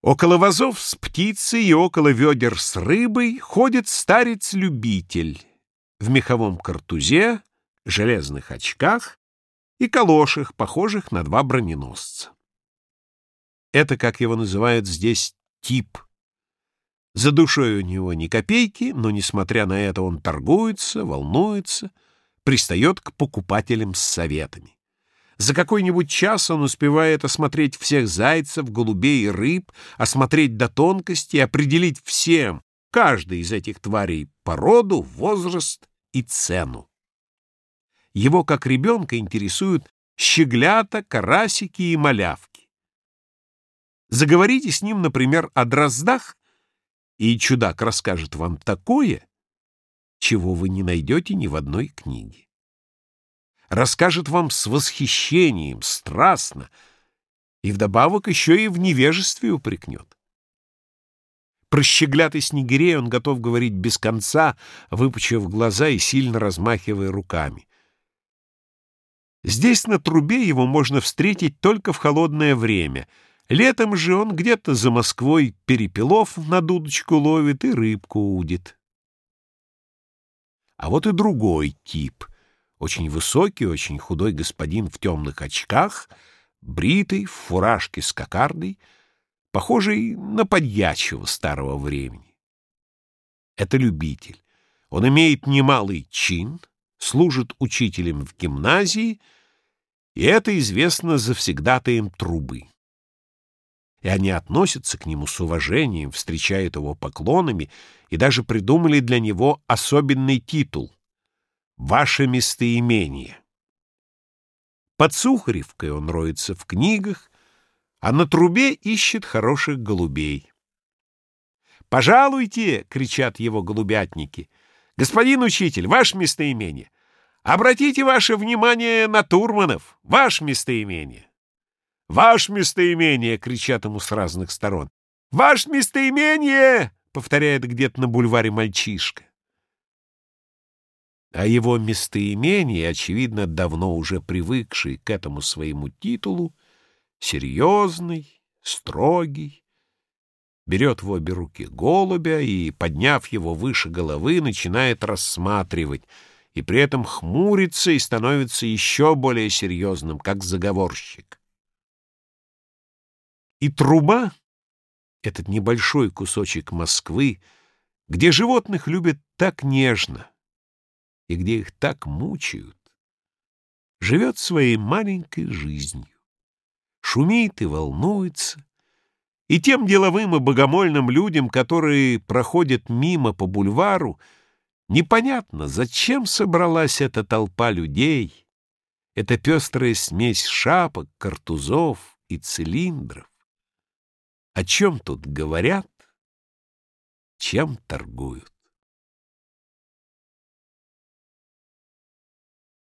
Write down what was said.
Около вазов с птицей и около ведер с рыбой ходит старец-любитель в меховом картузе, железных очках и калошах, похожих на два броненосца. Это, как его называют здесь, тип. За душой у него ни копейки, но, несмотря на это, он торгуется, волнуется, пристает к покупателям с советами. За какой-нибудь час он успевает осмотреть всех зайцев, голубей и рыб, осмотреть до тонкости, определить всем, каждой из этих тварей, породу, возраст и цену. Его, как ребенка, интересуют щеглята, карасики и малявки. Заговорите с ним, например, о дроздах, и чудак расскажет вам такое, чего вы не найдете ни в одной книге расскажет вам с восхищением, страстно, и вдобавок еще и в невежестве упрекнет. Про щеглятый снегирей он готов говорить без конца, выпучив глаза и сильно размахивая руками. Здесь на трубе его можно встретить только в холодное время. Летом же он где-то за Москвой перепелов на дудочку ловит и рыбку удит. А вот и другой тип — очень высокий, очень худой господин в темных очках, бритый, в фуражке с кокардой, похожий на подьячего старого времени. Это любитель. Он имеет немалый чин, служит учителем в гимназии, и это известно завсегдатаем трубы. И они относятся к нему с уважением, встречают его поклонами и даже придумали для него особенный титул ваше местоимение. Под Сухаревкой он роется в книгах, а на трубе ищет хороших голубей. «Пожалуйте!» — кричат его голубятники. «Господин учитель, ваше местоимение! Обратите ваше внимание на Турманов! Ваше местоимение!» «Ваше местоимение!» — кричат ему с разных сторон. «Ваше местоимение!» — повторяет где-то на бульваре мальчишка а его местоимение, очевидно, давно уже привыкший к этому своему титулу, серьезный, строгий, берет в обе руки голубя и, подняв его выше головы, начинает рассматривать, и при этом хмурится и становится еще более серьезным, как заговорщик. И труба, этот небольшой кусочек Москвы, где животных любят так нежно, и где их так мучают, живет своей маленькой жизнью, шумит и волнуется, и тем деловым и богомольным людям, которые проходят мимо по бульвару, непонятно, зачем собралась эта толпа людей, эта пестрая смесь шапок, картузов и цилиндров. О чем тут говорят, чем торгуют?